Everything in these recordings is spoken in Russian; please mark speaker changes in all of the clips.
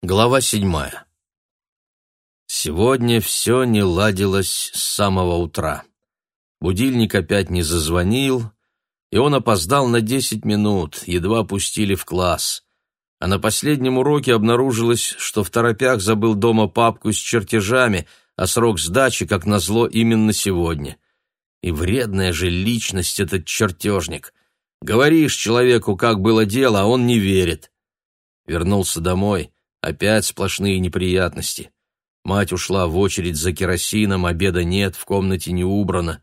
Speaker 1: Глава седьмая. Сегодня все не ладилось с самого утра. Будильник опять не зазвонил, и он опоздал на десять минут, едва пустили в класс. А на последнем уроке обнаружилось, что в торопях забыл дома папку с чертежами, а срок сдачи, как назло, именно сегодня. И вредная же личность этот чертежник. Говоришь человеку, как было дело, а он не верит. Вернулся домой — Опять сплошные неприятности. Мать ушла в очередь за керосином, обеда нет, в комнате не убрано.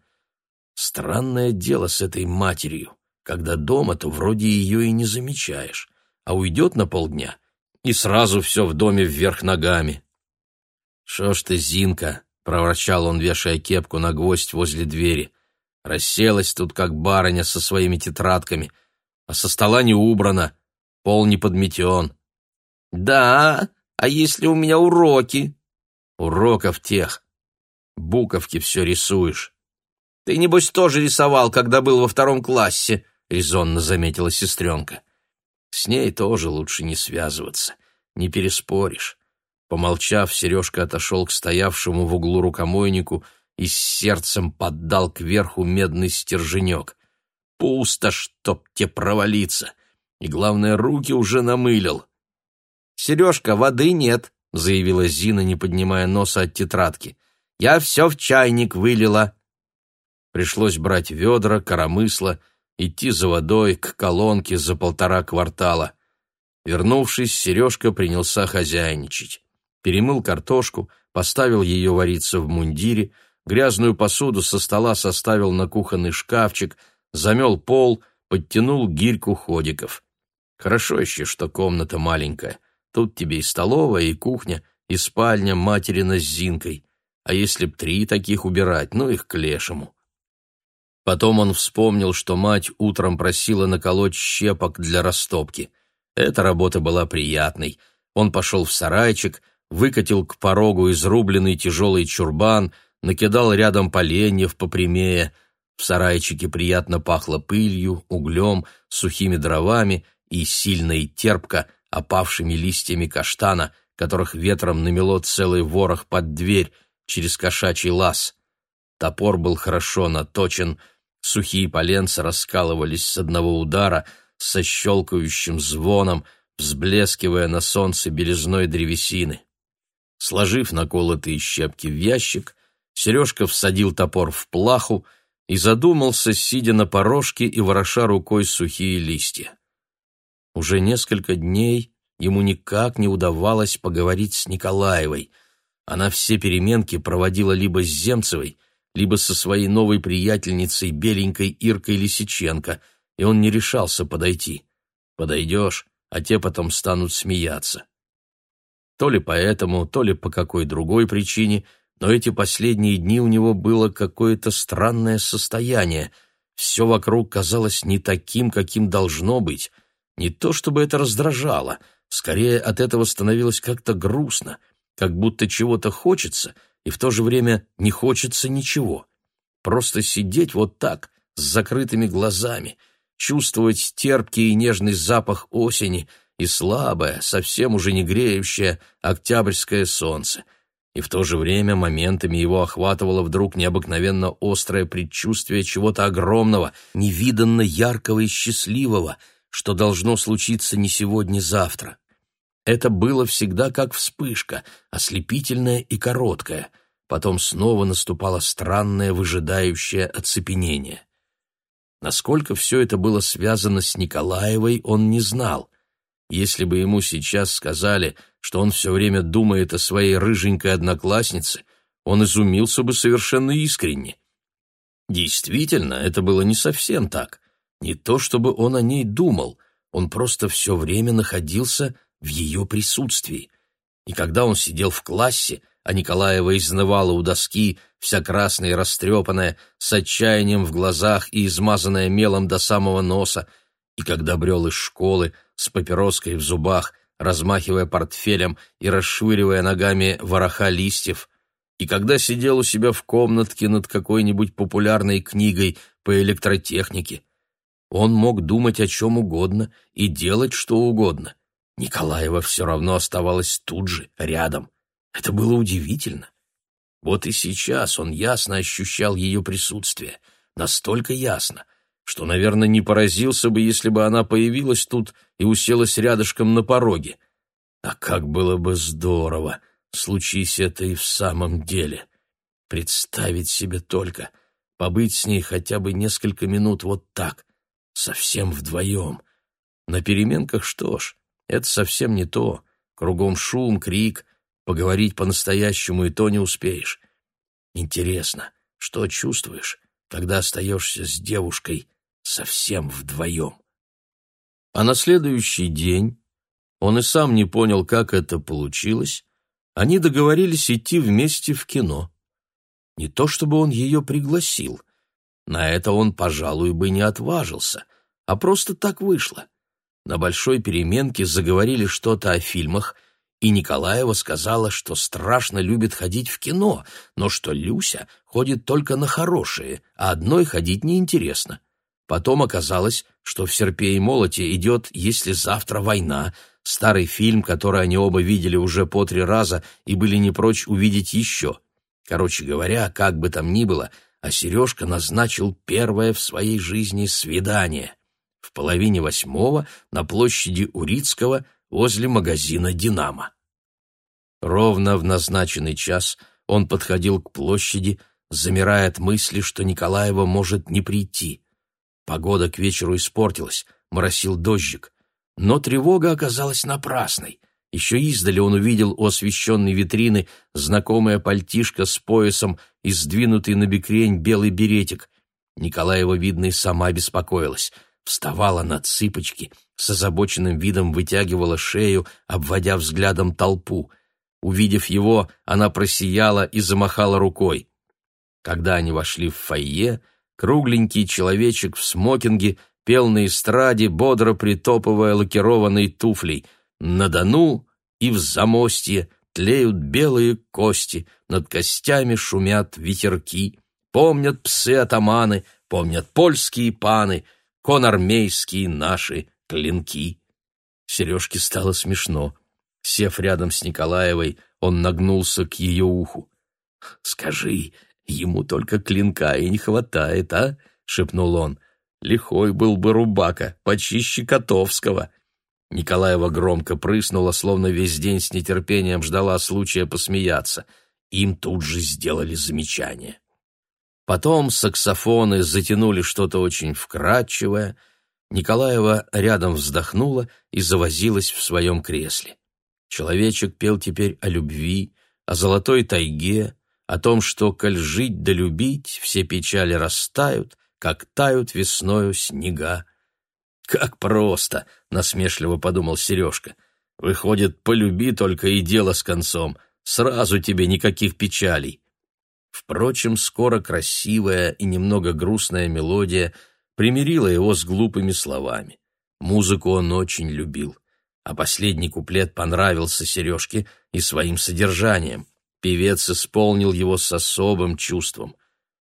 Speaker 1: Странное дело с этой матерью. Когда дома, то вроде ее и не замечаешь, а уйдет на полдня, и сразу все в доме вверх ногами. «Шо ж ты, Зинка!» — проворчал он, вешая кепку на гвоздь возле двери. «Расселась тут, как барыня, со своими тетрадками, а со стола не убрано, пол не подметен». Да, а если у меня уроки? Уроков тех. Буковки все рисуешь. Ты, небось, тоже рисовал, когда был во втором классе, резонно заметила сестренка. С ней тоже лучше не связываться, не переспоришь. Помолчав, Сережка отошел к стоявшему в углу рукомойнику и с сердцем поддал кверху медный стерженек. Пусто, чтоб те провалиться. И, главное, руки уже намылил. «Сережка, воды нет», — заявила Зина, не поднимая носа от тетрадки. «Я все в чайник вылила». Пришлось брать ведра, коромысла, идти за водой к колонке за полтора квартала. Вернувшись, Сережка принялся хозяйничать. Перемыл картошку, поставил ее вариться в мундире, грязную посуду со стола составил на кухонный шкафчик, замел пол, подтянул гирьку ходиков. Хорошо еще, что комната маленькая. Тут тебе и столовая, и кухня, и спальня материна с Зинкой. А если б три таких убирать, ну их к лешему. Потом он вспомнил, что мать утром просила наколоть щепок для растопки. Эта работа была приятной. Он пошел в сарайчик, выкатил к порогу изрубленный тяжелый чурбан, накидал рядом поленьев попрямее. В сарайчике приятно пахло пылью, углем, сухими дровами и сильной терпко опавшими листьями каштана, которых ветром намело целый ворох под дверь через кошачий лаз. Топор был хорошо наточен, сухие поленца раскалывались с одного удара со щелкающим звоном, взблескивая на солнце березной древесины. Сложив наколотые щепки в ящик, Сережка всадил топор в плаху и задумался, сидя на порожке и вороша рукой сухие листья. Уже несколько дней ему никак не удавалось поговорить с Николаевой. Она все переменки проводила либо с Земцевой, либо со своей новой приятельницей беленькой Иркой Лисиченко, и он не решался подойти. Подойдешь, а те потом станут смеяться. То ли поэтому, то ли по какой другой причине, но эти последние дни у него было какое-то странное состояние. Все вокруг казалось не таким, каким должно быть — не то чтобы это раздражало, скорее от этого становилось как-то грустно, как будто чего-то хочется, и в то же время не хочется ничего. Просто сидеть вот так, с закрытыми глазами, чувствовать терпкий и нежный запах осени и слабое, совсем уже не греющее октябрьское солнце. И в то же время моментами его охватывало вдруг необыкновенно острое предчувствие чего-то огромного, невиданно яркого и счастливого — что должно случиться не сегодня, а завтра. Это было всегда как вспышка, ослепительная и короткая. Потом снова наступало странное выжидающее оцепенение. Насколько все это было связано с Николаевой, он не знал. Если бы ему сейчас сказали, что он все время думает о своей рыженькой однокласснице, он изумился бы совершенно искренне. Действительно, это было не совсем так. Не то чтобы он о ней думал, он просто все время находился в ее присутствии. И когда он сидел в классе, а Николаева изнывала у доски, вся красная и растрепанная, с отчаянием в глазах и измазанная мелом до самого носа, и когда брел из школы с папироской в зубах, размахивая портфелем и расшвыривая ногами вороха листьев, и когда сидел у себя в комнатке над какой-нибудь популярной книгой по электротехнике — он мог думать о чем угодно и делать что угодно. Николаева все равно оставалась тут же, рядом. Это было удивительно. Вот и сейчас он ясно ощущал ее присутствие, настолько ясно, что, наверное, не поразился бы, если бы она появилась тут и уселась рядышком на пороге. А как было бы здорово, случись это и в самом деле. Представить себе только, побыть с ней хотя бы несколько минут вот так, совсем вдвоем. На переменках что ж, это совсем не то. Кругом шум, крик, поговорить по-настоящему и то не успеешь. Интересно, что чувствуешь, когда остаешься с девушкой совсем вдвоем? А на следующий день, он и сам не понял, как это получилось, они договорились идти вместе в кино. Не то чтобы он ее пригласил, на это он, пожалуй, бы не отважился, а просто так вышло. На большой переменке заговорили что-то о фильмах, и Николаева сказала, что страшно любит ходить в кино, но что Люся ходит только на хорошие, а одной ходить неинтересно. Потом оказалось, что в «Серпе и молоте» идет «Если завтра война», старый фильм, который они оба видели уже по три раза и были не прочь увидеть еще. Короче говоря, как бы там ни было, а Сережка назначил первое в своей жизни свидание в половине восьмого на площади Урицкого возле магазина «Динамо». Ровно в назначенный час он подходил к площади, замирая от мысли, что Николаева может не прийти. Погода к вечеру испортилась, моросил дождик, но тревога оказалась напрасной. Еще издали он увидел у освещенной витрины знакомая пальтишка с поясом и сдвинутый на бекрень белый беретик. Николаева, видно, и сама беспокоилась. Вставала на цыпочки, с озабоченным видом вытягивала шею, обводя взглядом толпу. Увидев его, она просияла и замахала рукой. Когда они вошли в фойе, кругленький человечек в смокинге пел на эстраде, бодро притопывая лакированной туфлей. На Дону и в замостье тлеют белые кости, над костями шумят ветерки. Помнят псы-атаманы, помнят польские паны, конармейские наши клинки. Сережке стало смешно. Сев рядом с Николаевой, он нагнулся к ее уху. «Скажи, ему только клинка и не хватает, а?» — шепнул он. «Лихой был бы рубака, почище Котовского». Николаева громко прыснула, словно весь день с нетерпением ждала случая посмеяться. Им тут же сделали замечание. Потом саксофоны затянули что-то очень вкрадчивое. Николаева рядом вздохнула и завозилась в своем кресле. Человечек пел теперь о любви, о золотой тайге, о том, что, коль жить да любить, все печали растают, как тают весною снега «Как просто!» — насмешливо подумал Сережка. «Выходит, полюби только и дело с концом. Сразу тебе никаких печалей». Впрочем, скоро красивая и немного грустная мелодия примирила его с глупыми словами. Музыку он очень любил. А последний куплет понравился Сережке и своим содержанием. Певец исполнил его с особым чувством.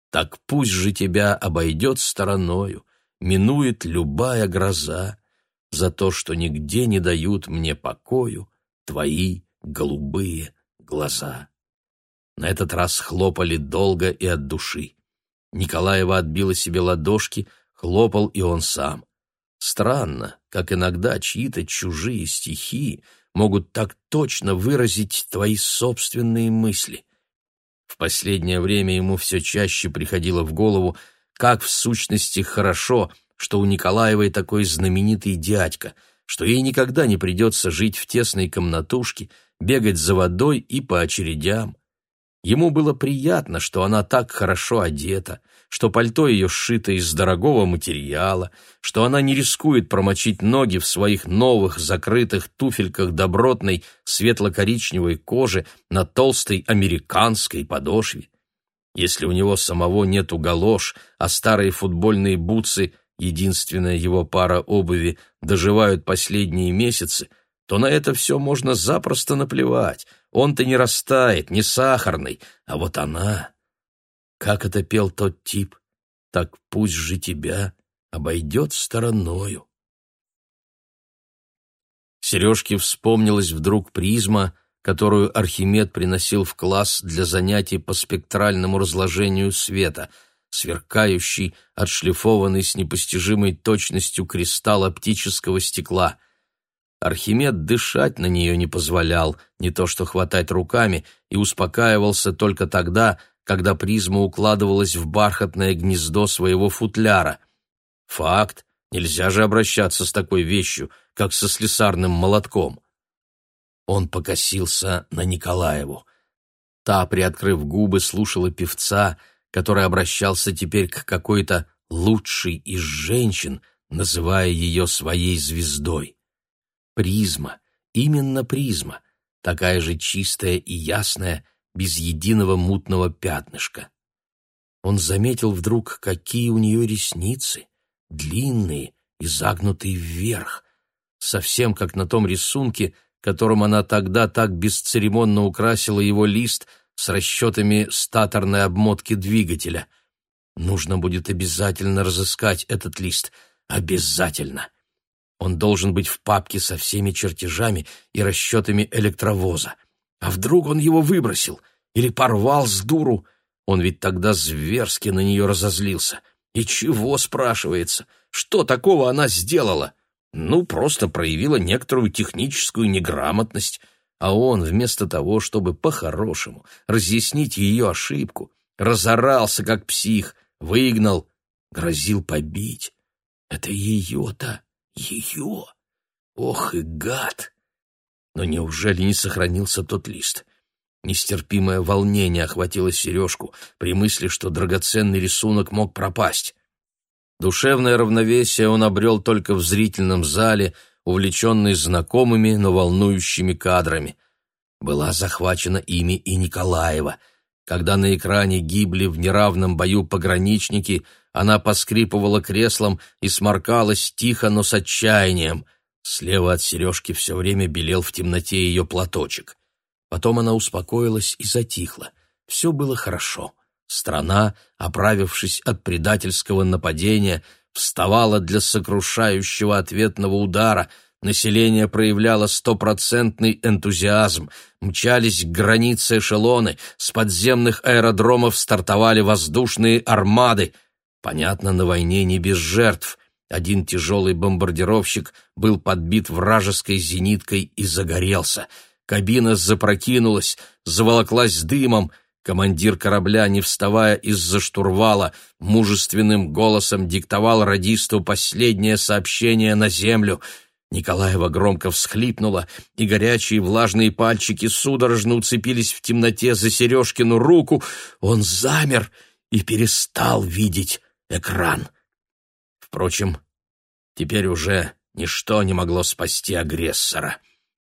Speaker 1: «Так пусть же тебя обойдет стороною», минует любая гроза за то, что нигде не дают мне покою твои голубые глаза. На этот раз хлопали долго и от души. Николаева отбила себе ладошки, хлопал и он сам. Странно, как иногда чьи-то чужие стихи могут так точно выразить твои собственные мысли. В последнее время ему все чаще приходило в голову, как в сущности хорошо, что у Николаевой такой знаменитый дядька, что ей никогда не придется жить в тесной комнатушке, бегать за водой и по очередям. Ему было приятно, что она так хорошо одета, что пальто ее сшито из дорогого материала, что она не рискует промочить ноги в своих новых закрытых туфельках добротной светло-коричневой кожи на толстой американской подошве. Если у него самого нету галош, а старые футбольные бутсы, единственная его пара обуви, доживают последние месяцы, то на это все можно запросто наплевать. Он-то не растает, не сахарный, а вот она... Как это пел тот тип? Так пусть же тебя обойдет стороною. Сережке вспомнилась вдруг призма, которую Архимед приносил в класс для занятий по спектральному разложению света, сверкающий, отшлифованный с непостижимой точностью кристалл оптического стекла. Архимед дышать на нее не позволял, не то что хватать руками, и успокаивался только тогда, когда призма укладывалась в бархатное гнездо своего футляра. Факт, нельзя же обращаться с такой вещью, как со слесарным молотком. Он покосился на Николаеву. Та, приоткрыв губы, слушала певца, который обращался теперь к какой-то лучшей из женщин, называя ее своей звездой. Призма, именно призма, такая же чистая и ясная, без единого мутного пятнышка. Он заметил вдруг, какие у нее ресницы, длинные и загнутые вверх, совсем как на том рисунке, которым она тогда так бесцеремонно украсила его лист с расчетами статорной обмотки двигателя. Нужно будет обязательно разыскать этот лист. Обязательно. Он должен быть в папке со всеми чертежами и расчетами электровоза. А вдруг он его выбросил или порвал с дуру? Он ведь тогда зверски на нее разозлился. И чего, спрашивается, что такого она сделала? — ну, просто проявила некоторую техническую неграмотность, а он, вместо того, чтобы по-хорошему разъяснить ее ошибку, разорался, как псих, выгнал, грозил побить. Это ее-то, ее! Ох и гад! Но неужели не сохранился тот лист? Нестерпимое волнение охватило Сережку при мысли, что драгоценный рисунок мог пропасть. Душевное равновесие он обрел только в зрительном зале, увлеченный знакомыми, но волнующими кадрами. Была захвачена ими и Николаева. Когда на экране гибли в неравном бою пограничники, она поскрипывала креслом и сморкалась тихо, но с отчаянием. Слева от сережки все время белел в темноте ее платочек. Потом она успокоилась и затихла. Все было хорошо. — Страна, оправившись от предательского нападения, вставала для сокрушающего ответного удара, население проявляло стопроцентный энтузиазм, мчались к границе эшелоны, с подземных аэродромов стартовали воздушные армады. Понятно, на войне не без жертв. Один тяжелый бомбардировщик был подбит вражеской зениткой и загорелся. Кабина запрокинулась, заволоклась дымом — Командир корабля, не вставая из-за штурвала, мужественным голосом диктовал радисту последнее сообщение на землю. Николаева громко всхлипнула, и горячие влажные пальчики судорожно уцепились в темноте за Сережкину руку. Он замер и перестал видеть экран. Впрочем, теперь уже ничто не могло спасти агрессора.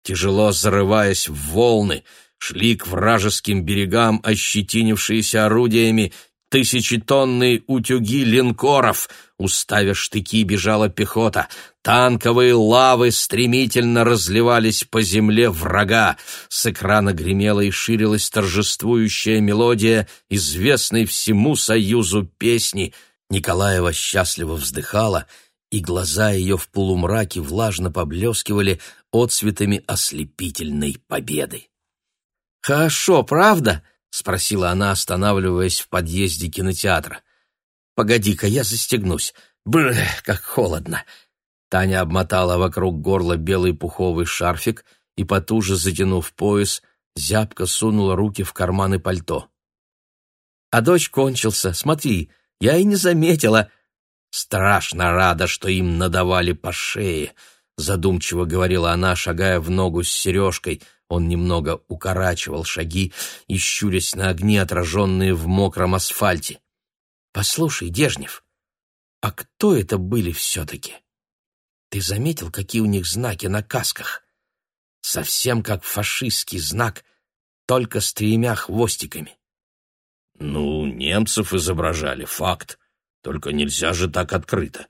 Speaker 1: Тяжело зарываясь в волны — шли к вражеским берегам, ощетинившиеся орудиями, тысячетонные утюги линкоров, уставя штыки, бежала пехота. Танковые лавы стремительно разливались по земле врага. С экрана гремела и ширилась торжествующая мелодия, известной всему Союзу песни. Николаева счастливо вздыхала, и глаза ее в полумраке влажно поблескивали отцветами ослепительной победы. «Хорошо, правда?» — спросила она, останавливаясь в подъезде кинотеатра. «Погоди-ка, я застегнусь. Бррр, как холодно!» Таня обмотала вокруг горла белый пуховый шарфик и, потуже затянув пояс, зябко сунула руки в карманы пальто. «А дочь кончился, смотри, я и не заметила!» «Страшно рада, что им надавали по шее», — задумчиво говорила она, шагая в ногу с сережкой, он немного укорачивал шаги, и щурясь на огни, отраженные в мокром асфальте. «Послушай, Дежнев, а кто это были все-таки? Ты заметил, какие у них знаки на касках? Совсем как фашистский знак, только с тремя хвостиками».
Speaker 2: «Ну, немцев изображали, факт. Только нельзя же так открыто.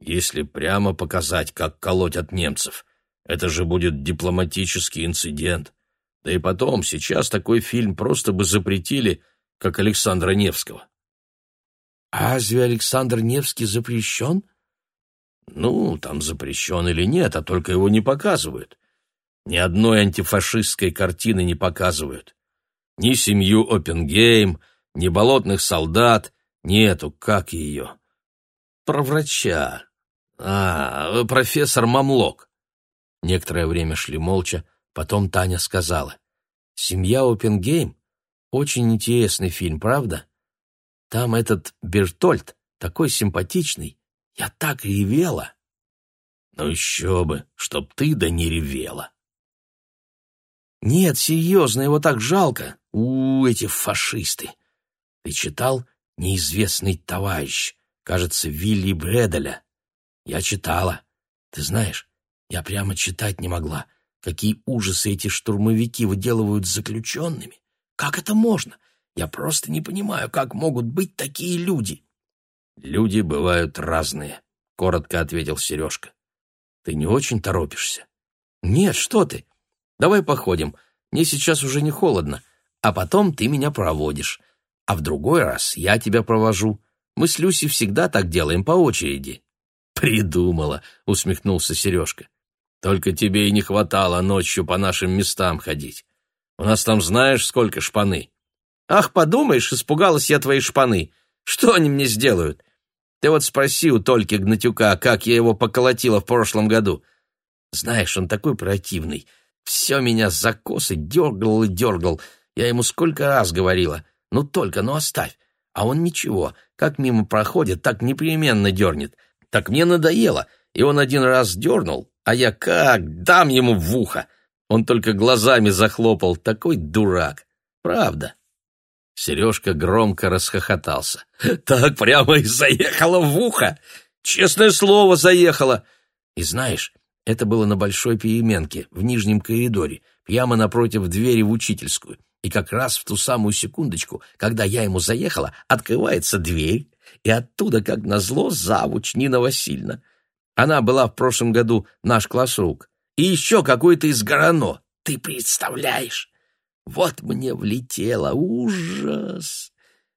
Speaker 2: Если прямо показать, как колоть от немцев — это же будет дипломатический инцидент. Да и потом, сейчас такой фильм просто бы запретили, как Александра Невского.
Speaker 1: А разве Александр Невский запрещен?
Speaker 2: Ну, там запрещен или нет, а только его не показывают. Ни одной антифашистской картины не показывают. Ни семью Опенгейм, ни болотных солдат, нету как ее. Про врача. А, профессор Мамлок. Некоторое время шли молча, потом Таня сказала. «Семья Опенгейм? Очень интересный фильм, правда? Там этот Бертольд такой симпатичный. Я так ревела!» «Ну еще бы, чтоб ты да не ревела!» «Нет, серьезно, его так жалко! у эти фашисты!» Ты читал «Неизвестный товарищ», кажется, Вилли Бределя. Я читала. Ты знаешь, я прямо читать не могла. Какие ужасы эти штурмовики выделывают с заключенными. Как это можно? Я просто не понимаю, как могут быть такие люди. Люди бывают разные, — коротко ответил Сережка. Ты не очень торопишься? Нет, что ты. Давай походим. Мне сейчас уже не холодно. А потом ты меня проводишь. А в другой раз я тебя провожу. Мы с Люси всегда так делаем по очереди. Придумала, усмехнулся Сережка. Только тебе и не хватало ночью по нашим местам ходить. У нас там знаешь, сколько шпаны. Ах, подумаешь, испугалась я твоей шпаны. Что они мне сделают? Ты вот спроси у Тольки Гнатюка, как я его поколотила в прошлом году. Знаешь, он такой противный. Все меня за косы дергал и дергал. Я ему сколько раз говорила. Ну, только, ну оставь. А он ничего. Как мимо проходит, так непременно дернет. Так мне надоело. — и он один раз дернул, а я как дам ему в ухо! Он только глазами захлопал, такой дурак. Правда. Сережка громко расхохотался. Так прямо и заехало в ухо! Честное слово, заехало! И знаешь, это было на Большой Переменке, в нижнем коридоре, прямо напротив двери в учительскую. И как раз в ту самую секундочку, когда я ему заехала, открывается дверь, и оттуда, как назло, завуч Нина Васильевна. Она была в прошлом году наш классрук. И еще какой-то из Горано. Ты представляешь? Вот мне влетело. Ужас!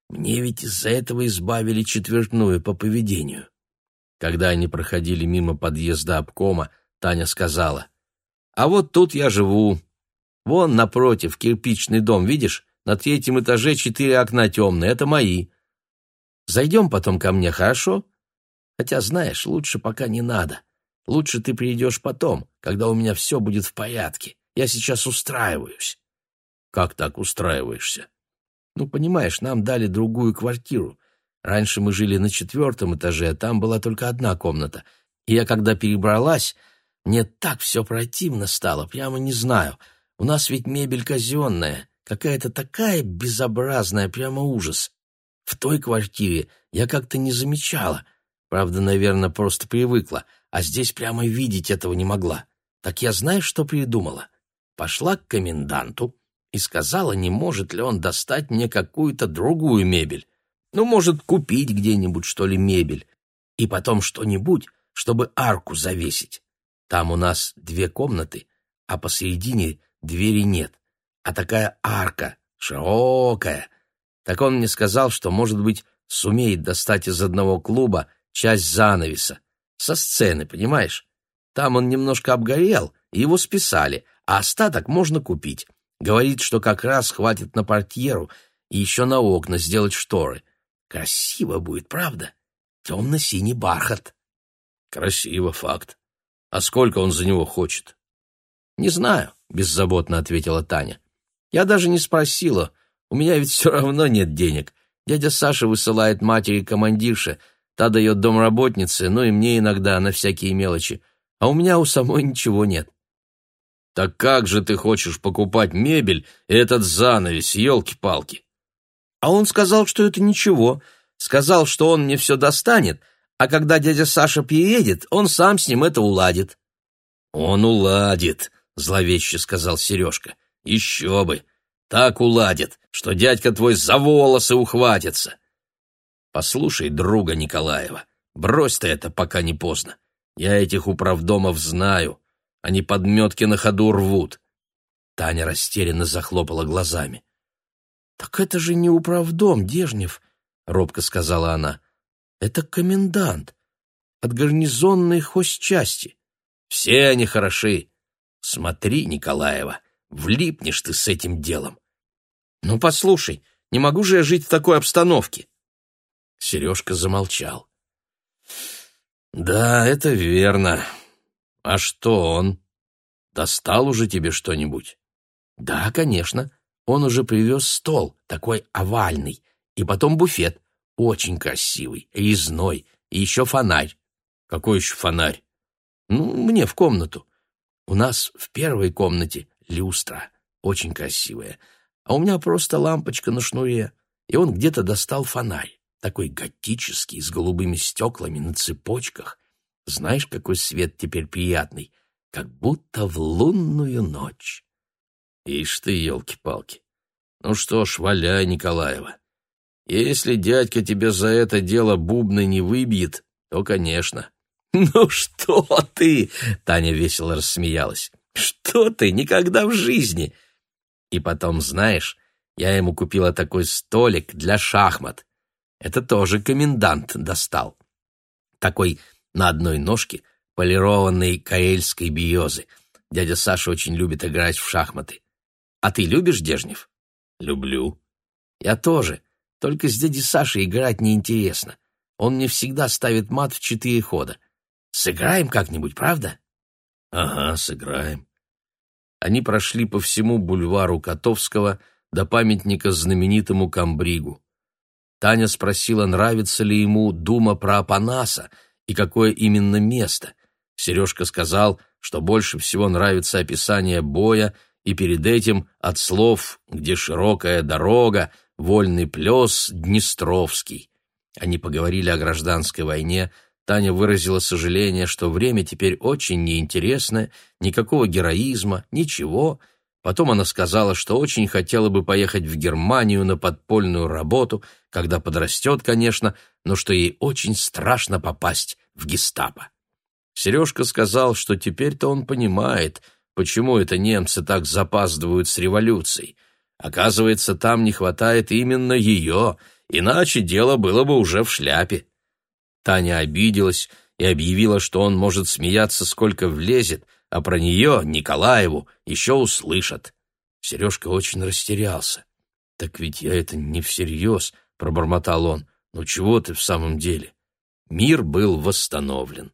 Speaker 2: Мне ведь из-за этого избавили четвертную по поведению. Когда они проходили мимо подъезда обкома, Таня сказала. «А вот тут я живу. Вон напротив кирпичный дом, видишь? На третьем этаже четыре окна темные. Это мои. Зайдем потом ко мне, хорошо?» Хотя, знаешь, лучше пока не надо. Лучше ты придешь потом, когда у меня все будет в порядке. Я сейчас устраиваюсь». «Как так устраиваешься?» «Ну, понимаешь, нам дали другую квартиру. Раньше мы жили на четвертом этаже, а там была только одна комната. И я, когда перебралась, мне так все противно стало, прямо не знаю. У нас ведь мебель казенная, какая-то такая безобразная, прямо ужас. В той квартире я как-то не замечала». Правда, наверное, просто привыкла, а здесь прямо видеть этого не могла. Так я знаю, что придумала. Пошла к коменданту и сказала, не может ли он достать мне какую-то другую мебель. Ну, может, купить где-нибудь, что ли, мебель. И потом что-нибудь, чтобы арку завесить. Там у нас две комнаты, а посередине двери нет. А такая арка, широкая. Так он мне сказал, что, может быть, сумеет достать из одного клуба часть занавеса, со сцены, понимаешь? Там он немножко обгорел, его списали, а остаток можно купить. Говорит, что как раз хватит на портьеру и еще на окна сделать шторы. Красиво будет, правда? Темно-синий бархат. Красиво, факт. А сколько он за него хочет? Не знаю, беззаботно ответила Таня. Я даже не спросила. У меня ведь все равно нет денег. Дядя Саша высылает матери командирше — Та дает домработнице, ну и мне иногда на всякие мелочи. А у меня у самой ничего нет. Так как же ты хочешь покупать мебель этот занавес, елки-палки? А он сказал, что это ничего. Сказал, что он мне все достанет, а когда дядя Саша приедет, он сам с ним это уладит. Он уладит, зловеще сказал Сережка. Еще бы. Так уладит, что дядька твой за волосы ухватится. Послушай друга Николаева, брось ты это, пока не поздно. Я этих управдомов знаю. Они подметки на ходу рвут. Таня растерянно захлопала глазами. «Так это же не управдом, Дежнев», — робко сказала она. «Это комендант от гарнизонной хозчасти. Все они хороши. Смотри, Николаева, влипнешь ты с этим делом».
Speaker 1: «Ну, послушай, не могу же я жить в такой обстановке.
Speaker 2: Сережка замолчал. «Да, это верно. А что он? Достал уже тебе что-нибудь?»
Speaker 1: «Да, конечно. Он уже привез стол, такой овальный, и потом буфет, очень красивый, резной, и еще фонарь».
Speaker 2: «Какой еще фонарь?»
Speaker 1: «Ну, мне в комнату. У нас в первой комнате люстра, очень красивая, а у меня просто лампочка на шнуре, и он где-то достал фонарь такой готический, с голубыми стеклами на цепочках. Знаешь, какой свет теперь приятный, как будто в лунную ночь.
Speaker 2: Ишь ты, елки-палки. Ну что ж, валяй, Николаева. Если дядька тебе за это дело бубны не выбьет, то, конечно.
Speaker 1: Ну что ты? Таня весело рассмеялась. Что ты? Никогда в жизни. И потом, знаешь, я ему купила такой столик для шахмат это тоже комендант достал. Такой на одной ножке полированной карельской биозы. Дядя Саша очень любит играть в шахматы. А ты любишь, Дежнев?
Speaker 2: Люблю.
Speaker 1: Я тоже. Только с дядей Сашей играть неинтересно. Он мне всегда ставит мат в четыре хода. Сыграем как-нибудь, правда?
Speaker 2: Ага, сыграем.
Speaker 1: Они прошли по всему бульвару Котовского до памятника знаменитому Камбригу. Таня спросила, нравится ли ему дума про Апанаса и какое именно место. Сережка сказал, что больше всего нравится описание боя, и перед этим от слов «где широкая дорога», «вольный плес», «Днестровский». Они поговорили о гражданской войне, Таня выразила сожаление, что время теперь очень неинтересное, никакого героизма, ничего — Потом она сказала, что очень хотела бы поехать в Германию на подпольную работу, когда подрастет, конечно, но что ей очень страшно попасть в гестапо. Сережка сказал, что теперь-то он понимает, почему это немцы так запаздывают с революцией. Оказывается, там не хватает именно ее, иначе дело было бы уже в шляпе. Таня обиделась и объявила, что он может смеяться, сколько влезет, а про нее, Николаеву, еще услышат. Сережка очень растерялся. «Так ведь я это не всерьез», — пробормотал он. «Ну чего ты в самом деле?» Мир был восстановлен.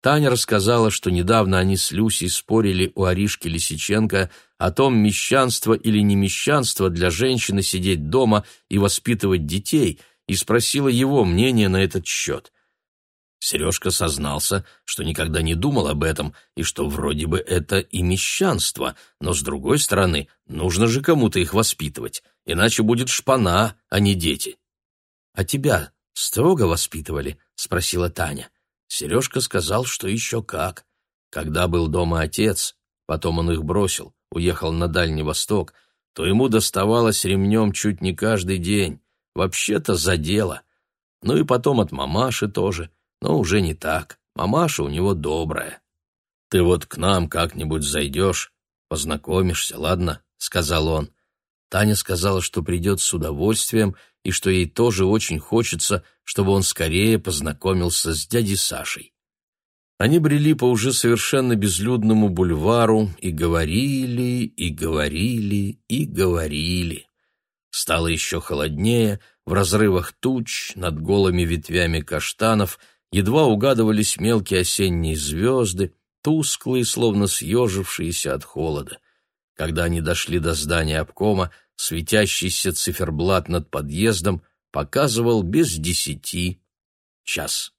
Speaker 1: Таня рассказала, что недавно они с Люсей спорили у Аришки Лисиченко о том, мещанство или не мещанство для женщины сидеть дома и воспитывать детей, и спросила его мнение на этот счет. Сережка сознался, что никогда не думал об этом, и что вроде бы это и мещанство, но, с другой стороны, нужно же кому-то их воспитывать, иначе будет шпана, а не дети. — А тебя строго воспитывали? — спросила Таня. Сережка сказал, что еще как. Когда был дома отец, потом он их бросил, уехал на Дальний Восток, то ему доставалось ремнем чуть не каждый день. Вообще-то за дело. Ну и потом от мамаши тоже — но уже не так. Мамаша у него добрая. Ты вот к нам как-нибудь зайдешь, познакомишься, ладно? сказал он. Таня сказала, что придет с удовольствием и что ей тоже очень хочется, чтобы он скорее познакомился с дядей Сашей. Они брели по уже совершенно безлюдному бульвару и говорили, и говорили, и говорили. Стало еще холоднее, в разрывах туч, над голыми ветвями каштанов — едва угадывались мелкие осенние звезды, тусклые, словно съежившиеся от холода. Когда они дошли до здания обкома, светящийся циферблат над подъездом показывал без десяти час.